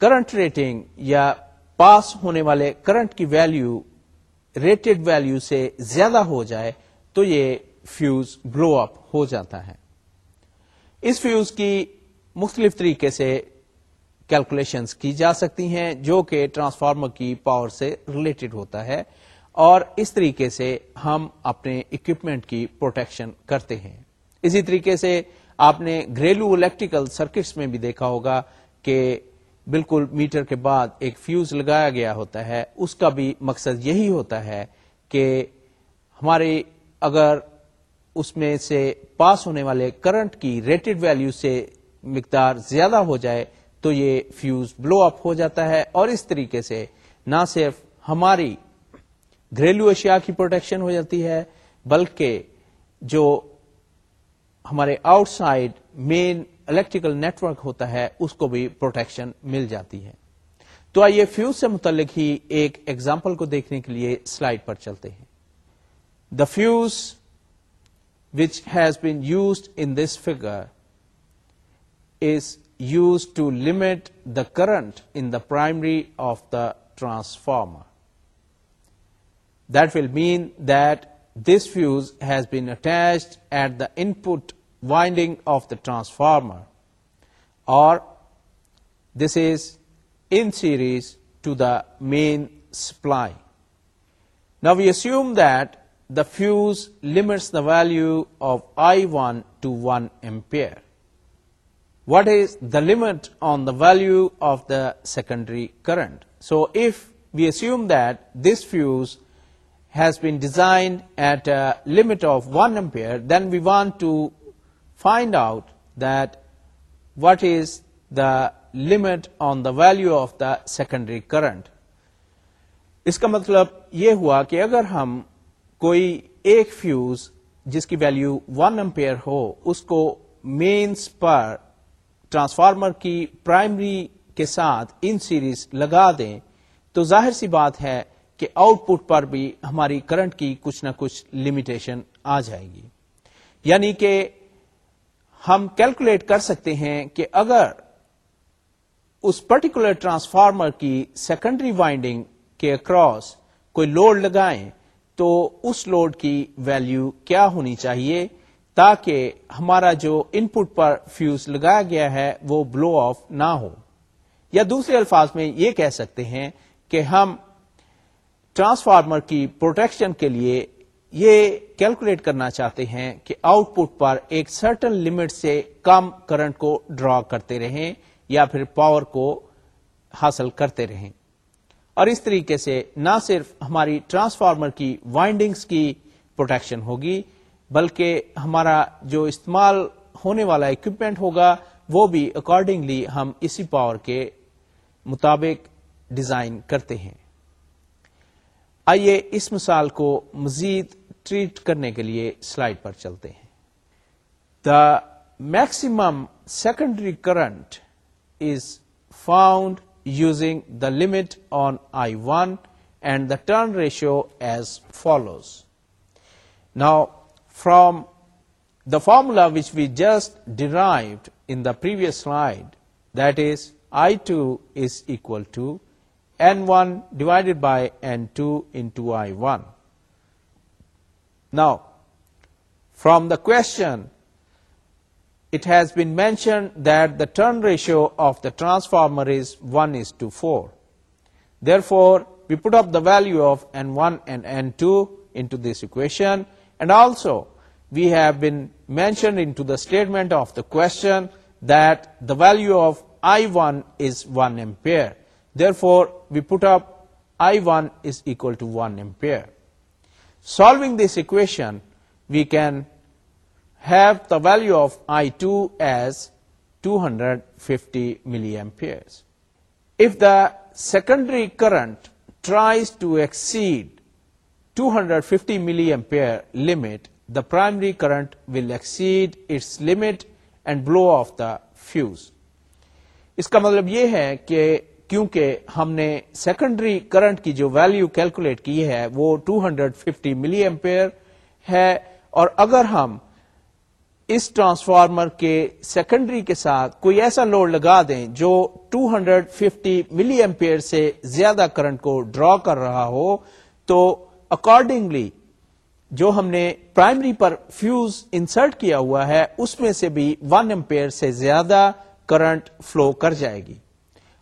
کرنٹ ریٹنگ یا پاس ہونے والے کرنٹ کی ویلو ریٹڈ ویلو سے زیادہ ہو جائے تو یہ فیوز بلو اپ ہو جاتا ہے اس فیوز کی مختلف طریقے سے کیلکولیشنز کی جا سکتی ہیں جو کہ ٹرانسفارمر کی پاور سے ریلیٹڈ ہوتا ہے اور اس طریقے سے ہم اپنے اکوپمنٹ کی پروٹیکشن کرتے ہیں اسی طریقے سے آپ نے گھریلو الیکٹریکل سرکٹس میں بھی دیکھا ہوگا کہ بالکل میٹر کے بعد ایک فیوز لگایا گیا ہوتا ہے اس کا بھی مقصد یہی ہوتا ہے کہ ہمارے اگر اس میں سے پاس ہونے والے کرنٹ کی ریٹڈ ویلیو سے مقدار زیادہ ہو جائے تو یہ فیوز بلو اپ ہو جاتا ہے اور اس طریقے سے نہ صرف ہماری گھریلو اشیاء کی پروٹیکشن ہو جاتی ہے بلکہ جو ہمارے outside main electrical network ہوتا ہے اس کو بھی پروٹیکشن مل جاتی ہے تو آئیے فیوز سے متعلق ہی ایک ایگزامپل کو دیکھنے کے لیے سلائڈ پر چلتے ہیں the fuse which has been used in this figure is use to limit the current in the primary of the transformer that will mean that this fuse has been attached at the input winding of the transformer, or this is in series to the main supply. Now we assume that the fuse limits the value of I1 to 1 ampere. What is the limit on the value of the secondary current? So if we assume that this fuse has been designed at a limit of 1 ampere, then we want to find out that what is the limit on the value of the secondary current اس کا مطلب یہ ہوا کہ اگر ہم کوئی ایک فیوز جس کی ویلو ون امپیئر ہو اس کو مینس پر ٹرانسفارمر کی پرائمری کے ساتھ ان سیریز لگا دیں تو ظاہر سی بات ہے کہ آؤٹ پٹ پر بھی ہماری کرنٹ کی کچھ نہ کچھ لمیٹیشن آ جائے گی یعنی کہ ہم کیلکولیٹ کر سکتے ہیں کہ اگر اس پرٹیکولر ٹرانسفارمر کی سیکنڈری وائنڈنگ کے اکراس کوئی لوڈ لگائیں تو اس لوڈ کی ویلو کیا ہونی چاہیے تاکہ ہمارا جو ان پٹ پر فیوز لگایا گیا ہے وہ بلو آف نہ ہو یا دوسرے الفاظ میں یہ کہہ سکتے ہیں کہ ہم ٹرانسفارمر کی پروٹیکشن کے لیے یہ کیلکولیٹ کرنا چاہتے ہیں کہ آؤٹ پٹ پر ایک سرٹن لمٹ سے کم کرنٹ کو ڈرا کرتے رہیں یا پھر پاور کو حاصل کرتے رہیں اور اس طریقے سے نہ صرف ہماری ٹرانسفارمر کی وائنڈنگز کی پروٹیکشن ہوگی بلکہ ہمارا جو استعمال ہونے والا اکوپمنٹ ہوگا وہ بھی اکارڈنگلی ہم اسی پاور کے مطابق ڈیزائن کرتے ہیں آئیے اس مثال کو مزید ٹریٹ کرنے کے لیے سلائڈ پر چلتے ہیں the maximum secondary current is found using the limit on I one and the turn ratio as follows now from the formula which we just derived in the previous slide that is I two is equal to M one divided by N two N I one Now, from the question, it has been mentioned that the turn ratio of the transformer is 1:4. Therefore, we put up the value of N1 and N2 into this equation, and also we have been mentioned into the statement of the question that the value of I1 is 1 ampere. Therefore, we put up I1 is equal to 1 ampere. Solving this equation we can have the value of I two as two hundred fifty milliampere if the secondary current tries to exceed two hundred fifty milliampere limit the primary current will exceed its limit and blow off the fuse اس کا مطلب یہ ہے کہ کیونکہ ہم نے secondary current کی جو ویلو کیلکولیٹ کی ہے وہ 250 ملی ایمپیئر ہے اور اگر ہم اس ٹرانسفارمر کے سیکنڈری کے ساتھ کوئی ایسا لوڈ لگا دیں جو 250 ملی ایمپیئر سے زیادہ کرنٹ کو ڈرا کر رہا ہو تو اکارڈنگلی جو ہم نے پرائمری پر فیوز انسرٹ کیا ہوا ہے اس میں سے بھی 1 ایمپیئر سے زیادہ کرنٹ فلو کر جائے گی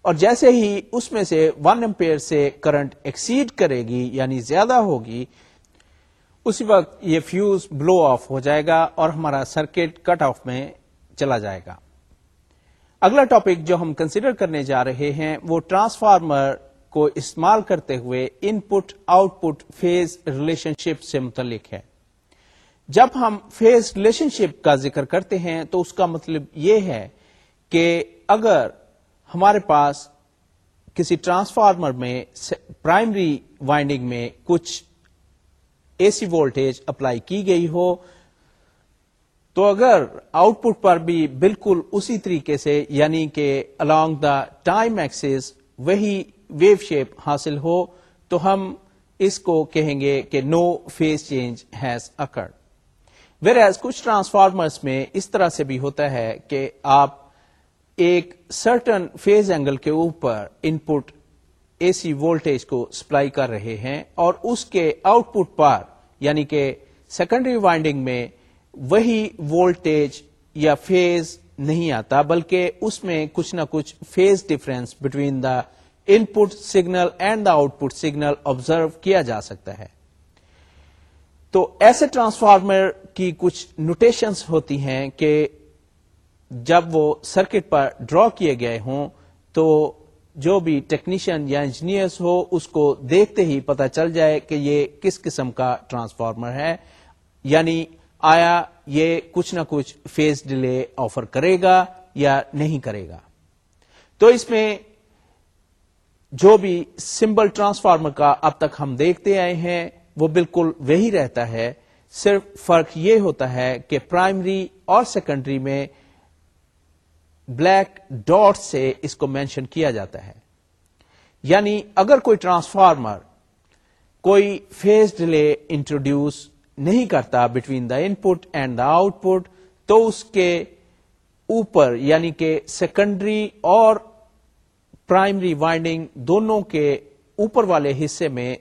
اور جیسے ہی اس میں سے ون امپیئر سے کرنٹ ایکسیڈ کرے گی یعنی زیادہ ہوگی اسی وقت یہ فیوز بلو آف ہو جائے گا اور ہمارا سرکٹ کٹ آف میں چلا جائے گا اگلا ٹاپک جو ہم کنسیڈر کرنے جا رہے ہیں وہ ٹرانسفارمر کو استعمال کرتے ہوئے input output phase relationship سے متعلق ہے جب ہم فیز ریلیشن شپ کا ذکر کرتے ہیں تو اس کا مطلب یہ ہے کہ اگر ہمارے پاس کسی ٹرانسفارمر میں پرائمری وائنڈنگ میں کچھ اے سی وولٹیج اپلائی کی گئی ہو تو اگر آؤٹ پٹ پر بھی بالکل اسی طریقے سے یعنی کہ الانگ دا ٹائم ایکسس وہی ویو شیپ حاصل ہو تو ہم اس کو کہیں گے کہ no phase change has occurred where کچھ ٹرانسفارمرس میں اس طرح سے بھی ہوتا ہے کہ آپ ایک سرٹن فیز اینگل کے اوپر input A C volt کو سپلائی کر رہے ہیں اور اس کے آؤٹ پٹ پر یعنی کہ سیکنڈری وائنڈنگ میں وہی وولٹ یا فیز نہیں آتا بلکہ اس میں کچھ نہ کچھ phase difference between the input signal and the output signal observe کیا جا سکتا ہے تو ایسے ٹرانسفارمر کی کچھ نوٹیشنز ہوتی ہیں کہ جب وہ سرکٹ پر ڈرا کیے گئے ہوں تو جو بھی ٹیکنیشین یا انجینئرس ہو اس کو دیکھتے ہی پتہ چل جائے کہ یہ کس قسم کا ٹرانسفارمر ہے یعنی آیا یہ کچھ نہ کچھ فیز ڈیلے آفر کرے گا یا نہیں کرے گا تو اس میں جو بھی سمبل ٹرانسفارمر کا اب تک ہم دیکھتے آئے ہیں وہ بالکل وہی رہتا ہے صرف فرق یہ ہوتا ہے کہ پرائمری اور سیکنڈری میں بلیک ڈاٹ سے اس کو مینشن کیا جاتا ہے یعنی اگر کوئی ٹرانسفارمر کوئی فیز ڈیلے انٹروڈیوس نہیں کرتا between the input and the output تو اس کے اوپر یعنی کہ سیکنڈری اور پرائمری وائنڈنگ دونوں کے اوپر والے حصے میں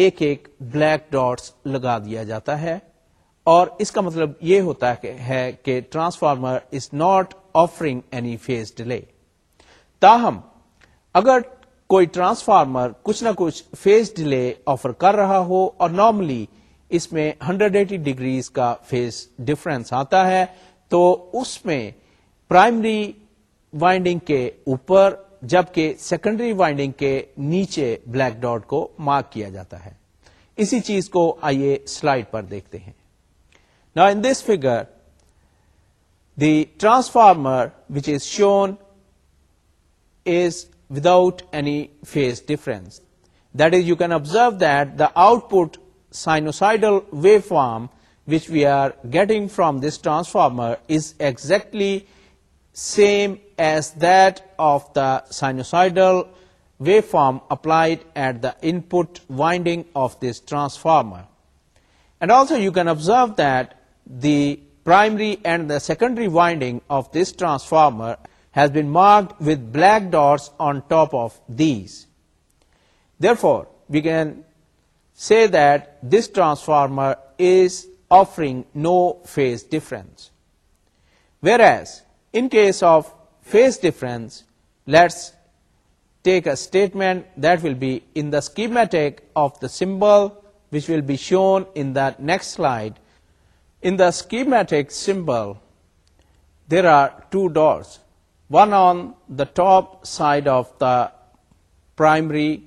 ایک ایک بلیک ڈاٹس لگا دیا جاتا ہے اور اس کا مطلب یہ ہوتا ہے کہ transformer is not offering any phase delay تاہم اگر کوئی ٹرانسفارمر کچھ نہ کچھ فیز ڈیلے آفر کر رہا ہو اور نارملی اس میں ہنڈریڈ ایٹی ڈگریز کا فیز ڈفرینس آتا ہے تو اس میں پرائمری وائنڈنگ کے اوپر جبکہ سیکنڈری وائنڈنگ کے نیچے بلیک ڈاٹ کو مارک کیا جاتا ہے اسی چیز کو آئیے سلائڈ پر دیکھتے ہیں نا in this figure The transformer which is shown is without any phase difference. That is, you can observe that the output sinusoidal waveform which we are getting from this transformer is exactly same as that of the sinusoidal waveform applied at the input winding of this transformer. And also you can observe that the primary and the secondary winding of this transformer has been marked with black dots on top of these. Therefore, we can say that this transformer is offering no phase difference. Whereas, in case of phase difference, let's take a statement that will be in the schematic of the symbol, which will be shown in the next slide, in the schematic symbol, there are two doors, one on the top side of the primary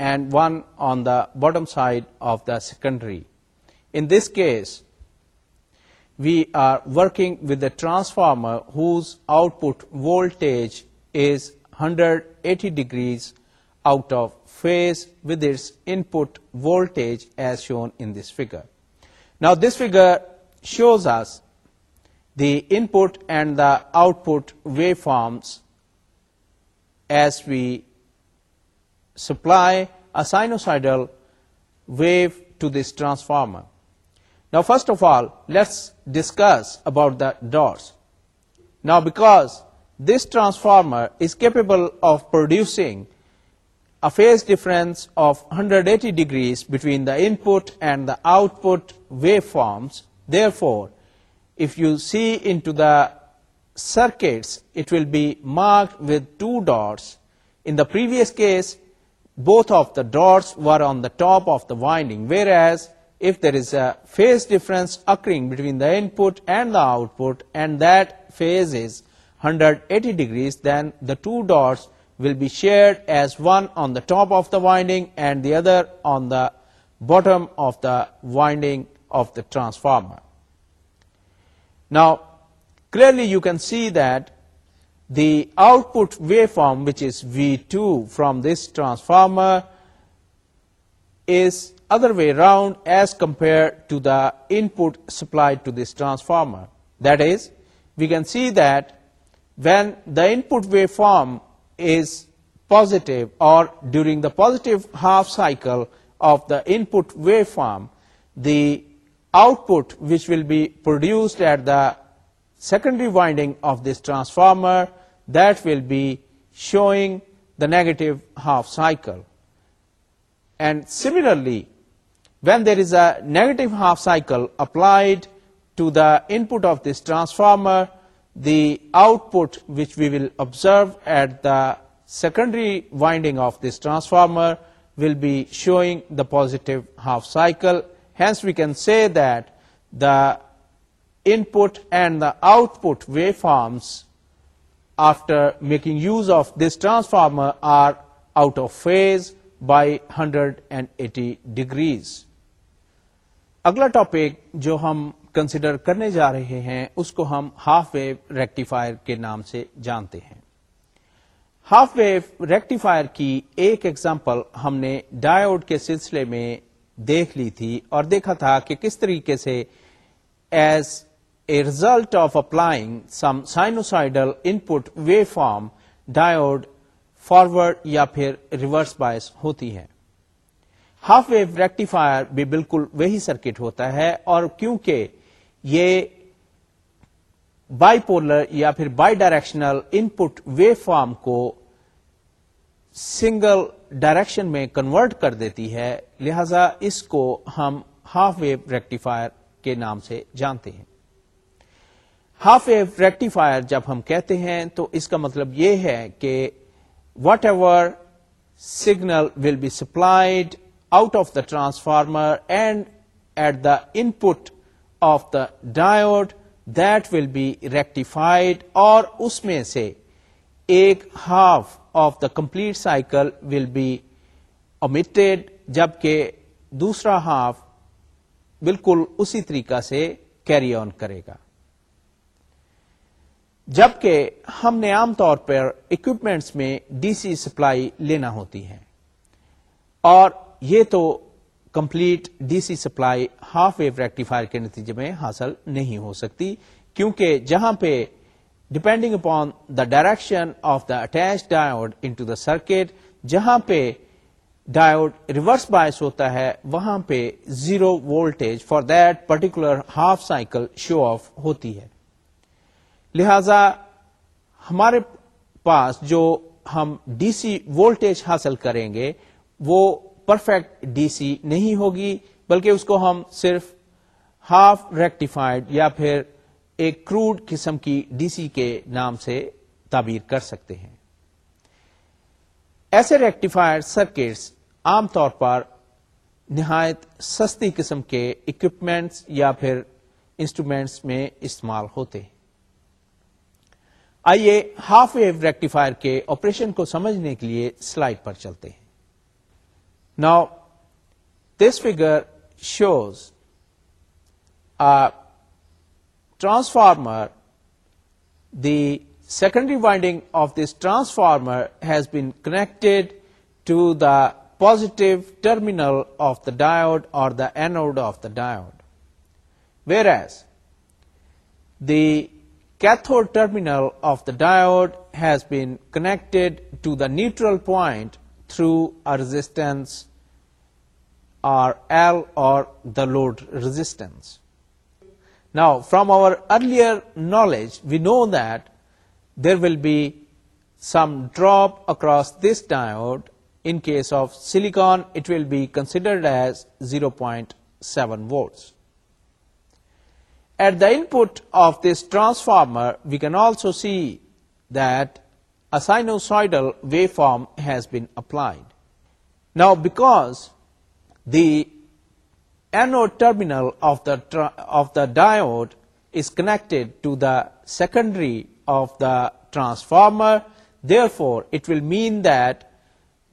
and one on the bottom side of the secondary. In this case, we are working with a transformer whose output voltage is 180 degrees out of phase with its input voltage as shown in this figure. Now, this figure shows us the input and the output waveforms as we supply a sinusoidal wave to this transformer. Now, first of all, let's discuss about the dots. Now, because this transformer is capable of producing a phase difference of 180 degrees between the input and the output waveforms, Therefore, if you see into the circuits, it will be marked with two dots. In the previous case, both of the dots were on the top of the winding, whereas if there is a phase difference occurring between the input and the output, and that phase is 180 degrees, then the two dots will be shared as one on the top of the winding and the other on the bottom of the winding of the transformer. Now, clearly you can see that the output waveform, which is V2 from this transformer, is other way around as compared to the input supplied to this transformer. That is, we can see that when the input waveform is positive, or during the positive half cycle of the input waveform, the output which will be produced at the secondary winding of this transformer, that will be showing the negative half cycle. And similarly, when there is a negative half cycle applied to the input of this transformer, the output which we will observe at the secondary winding of this transformer will be showing the positive half cycle in that output and forms after making use of this transformer are out of phase by hundred and eighty degrees اگلا topic جو ہم consider کرنے جا رہے ہیں اس کو ہم ہاف ویو ریکٹیفائر کے نام سے جانتے ہیں ہاف ویو ریکٹیفائر کی ایک ایگزامپل ہم نے ڈائیوڈ کے سلسلے میں دیکھ لی تھی اور دیکھا تھا کہ کس طریقے سے as a result of applying some sinusoidal input waveform diode forward یا پھر ریورس بائس ہوتی ہے ہاف ویو ریکٹیفائر بھی بالکل وہی سرکٹ ہوتا ہے اور کیونکہ یہ بائی پولر یا پھر bidirectional input waveform کو سنگل ڈائریکشن میں کنورٹ کر دیتی ہے لہذا اس کو ہم ہاف ویو ریکٹیفائر کے نام سے جانتے ہیں ہاف ویو ریکٹیفائر جب ہم کہتے ہیں تو اس کا مطلب یہ ہے کہ whatever signal will be supplied out of the transformer and at the input of the diode that will be rectified اور اس میں سے ایک half of the complete cycle will be emitted جبکہ دوسرا ہاف بالکل اسی طریقہ سے کیری آن کرے گا جبکہ ہم نے عام طور پر اکوپمنٹس میں ڈی سی سپلائی لینا ہوتی ہے اور یہ تو complete D C supply half wave rectifier کے نتیجے میں حاصل نہیں ہو سکتی کیونکہ جہاں پہ depending upon the direction of the attach diode into the circuit جہاں پہ ڈایوڈ ریورس بایس ہوتا ہے وہاں پہ zero volt for that particular half cycle show off ہوتی ہے لہذا ہمارے پاس جو ہم ڈی سی وولٹیج حاصل کریں گے وہ پرفیکٹ ڈی سی نہیں ہوگی بلکہ اس کو ہم صرف ہاف ریکٹیفائڈ یا پھر ایک کروڈ قسم کی ڈی سی کے نام سے تعبیر کر سکتے ہیں ایسے ریکٹیفائر سرکٹس عام طور پر نہایت سستی قسم کے اکوپمنٹس یا پھر انسٹرومینٹس میں استعمال ہوتے ہیں آئیے ہاف ویو ریکٹیفائر کے آپریشن کو سمجھنے کے لیے سلائڈ پر چلتے ہیں now this figure shows transformer, the secondary winding of this transformer has been connected to the positive terminal of the diode or the anode of the diode, whereas the cathode terminal of the diode has been connected to the neutral point through a resistance RL or the load resistance. Now, from our earlier knowledge, we know that there will be some drop across this diode. In case of silicon, it will be considered as 0.7 volts. At the input of this transformer, we can also see that a sinusoidal waveform has been applied. Now, because the anode terminal of the diode is connected to the secondary of the transformer. Therefore, it will mean that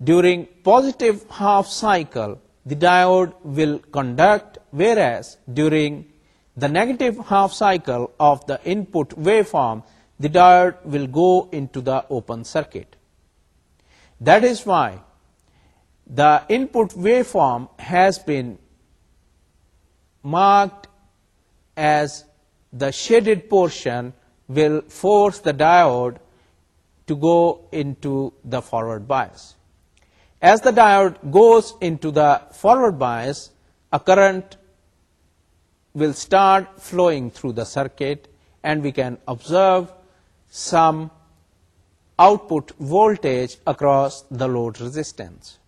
during positive half cycle, the diode will conduct, whereas during the negative half cycle of the input waveform, the diode will go into the open circuit. That is why the input waveform has been marked as the shaded portion will force the diode to go into the forward bias. As the diode goes into the forward bias, a current will start flowing through the circuit, and we can observe some output voltage across the load resistance.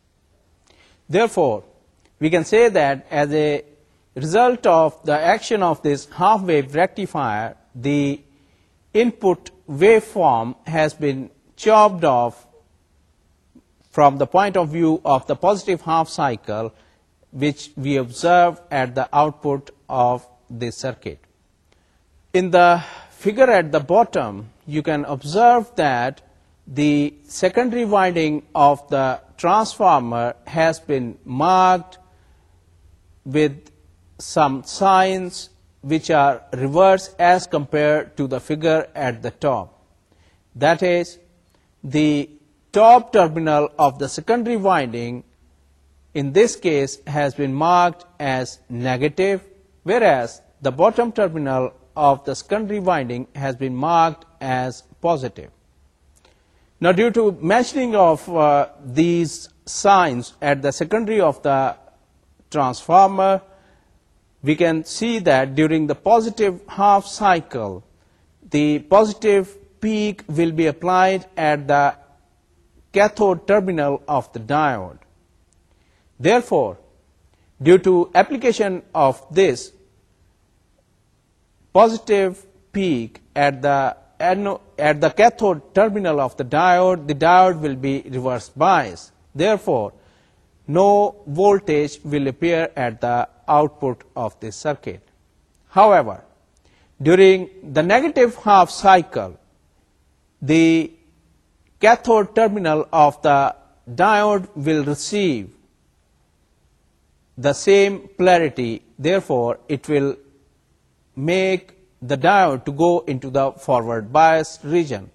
Therefore, we can say that as a result of the action of this half wave rectifier, the input waveform has been chopped off from the point of view of the positive half cycle which we observe at the output of the circuit. In the figure at the bottom, you can observe that the secondary winding of the transformer has been marked with some signs which are reversed as compared to the figure at the top. That is, the top terminal of the secondary winding in this case has been marked as negative, whereas the bottom terminal of the secondary winding has been marked as positive. Now, due to mentioning of uh, these signs at the secondary of the transformer, we can see that during the positive half cycle, the positive peak will be applied at the cathode terminal of the diode. Therefore, due to application of this positive peak at the cathode terminal of the diode will be reverse biased. Therefore, no voltage will appear at the output of this circuit. However, during the negative half cycle, the cathode terminal of the diode will receive the same polarity, therefore it will make the diode to go into the forward biased region.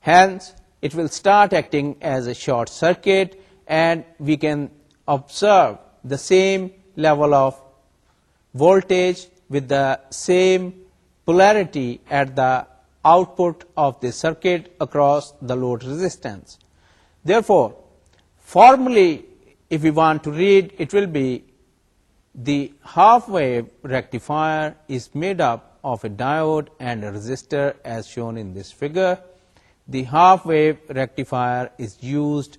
Hence, it will start acting as a short circuit, and we can observe the same level of voltage with the same polarity at the output of the circuit across the load resistance. Therefore, formally, if we want to read, it will be the half-wave rectifier is made up of a diode and a resistor as shown in this figure. The half-wave rectifier is used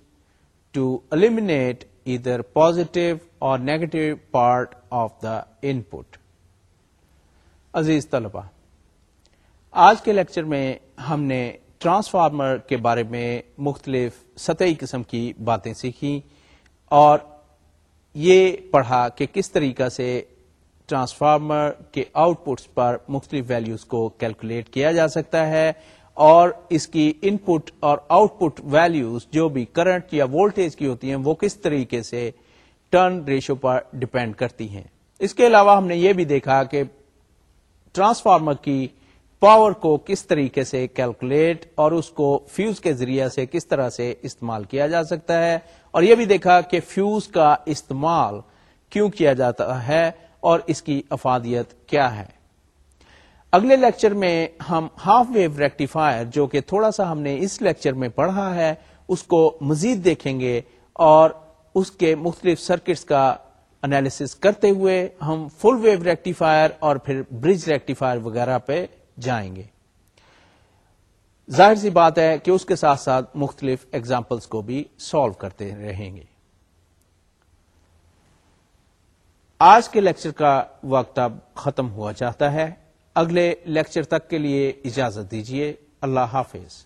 to eliminate ادھر positive اور negative part of the input عزیز طلبا آج کے lecture میں ہم نے transformer کے بارے میں مختلف سطحی قسم کی باتیں سیکھی اور یہ پڑھا کہ کس طریقہ سے ٹرانسفارمر کے آؤٹ پٹس پر مختلف ویلیوز کو کیلکولیٹ کیا جا سکتا ہے اور اس کی ان پٹ اور آؤٹ پٹ ویلوز جو بھی کرنٹ یا وولٹیج کی ہوتی ہیں وہ کس طریقے سے ٹرن ریشو پر ڈپینڈ کرتی ہیں اس کے علاوہ ہم نے یہ بھی دیکھا کہ ٹرانسفارمر کی پاور کو کس طریقے سے کیلکولیٹ اور اس کو فیوز کے ذریعے سے کس طرح سے استعمال کیا جا سکتا ہے اور یہ بھی دیکھا کہ فیوز کا استعمال کیوں کیا جاتا ہے اور اس کی افادیت کیا ہے اگلے لیکچر میں ہم ہاف ویو ریکٹیفائر جو کہ تھوڑا سا ہم نے اس لیکچر میں پڑھا ہے اس کو مزید دیکھیں گے اور اس کے مختلف سرکٹس کا انالیس کرتے ہوئے ہم فل ویو ریکٹیفائر اور پھر برج ریکٹیفائر وغیرہ پہ جائیں گے ظاہر سی بات ہے کہ اس کے ساتھ ساتھ مختلف ایگزامپلس کو بھی سالو کرتے رہیں گے آج کے لیکچر کا وقت اب ختم ہوا چاہتا ہے اگلے لیکچر تک کے لیے اجازت دیجیے اللہ حافظ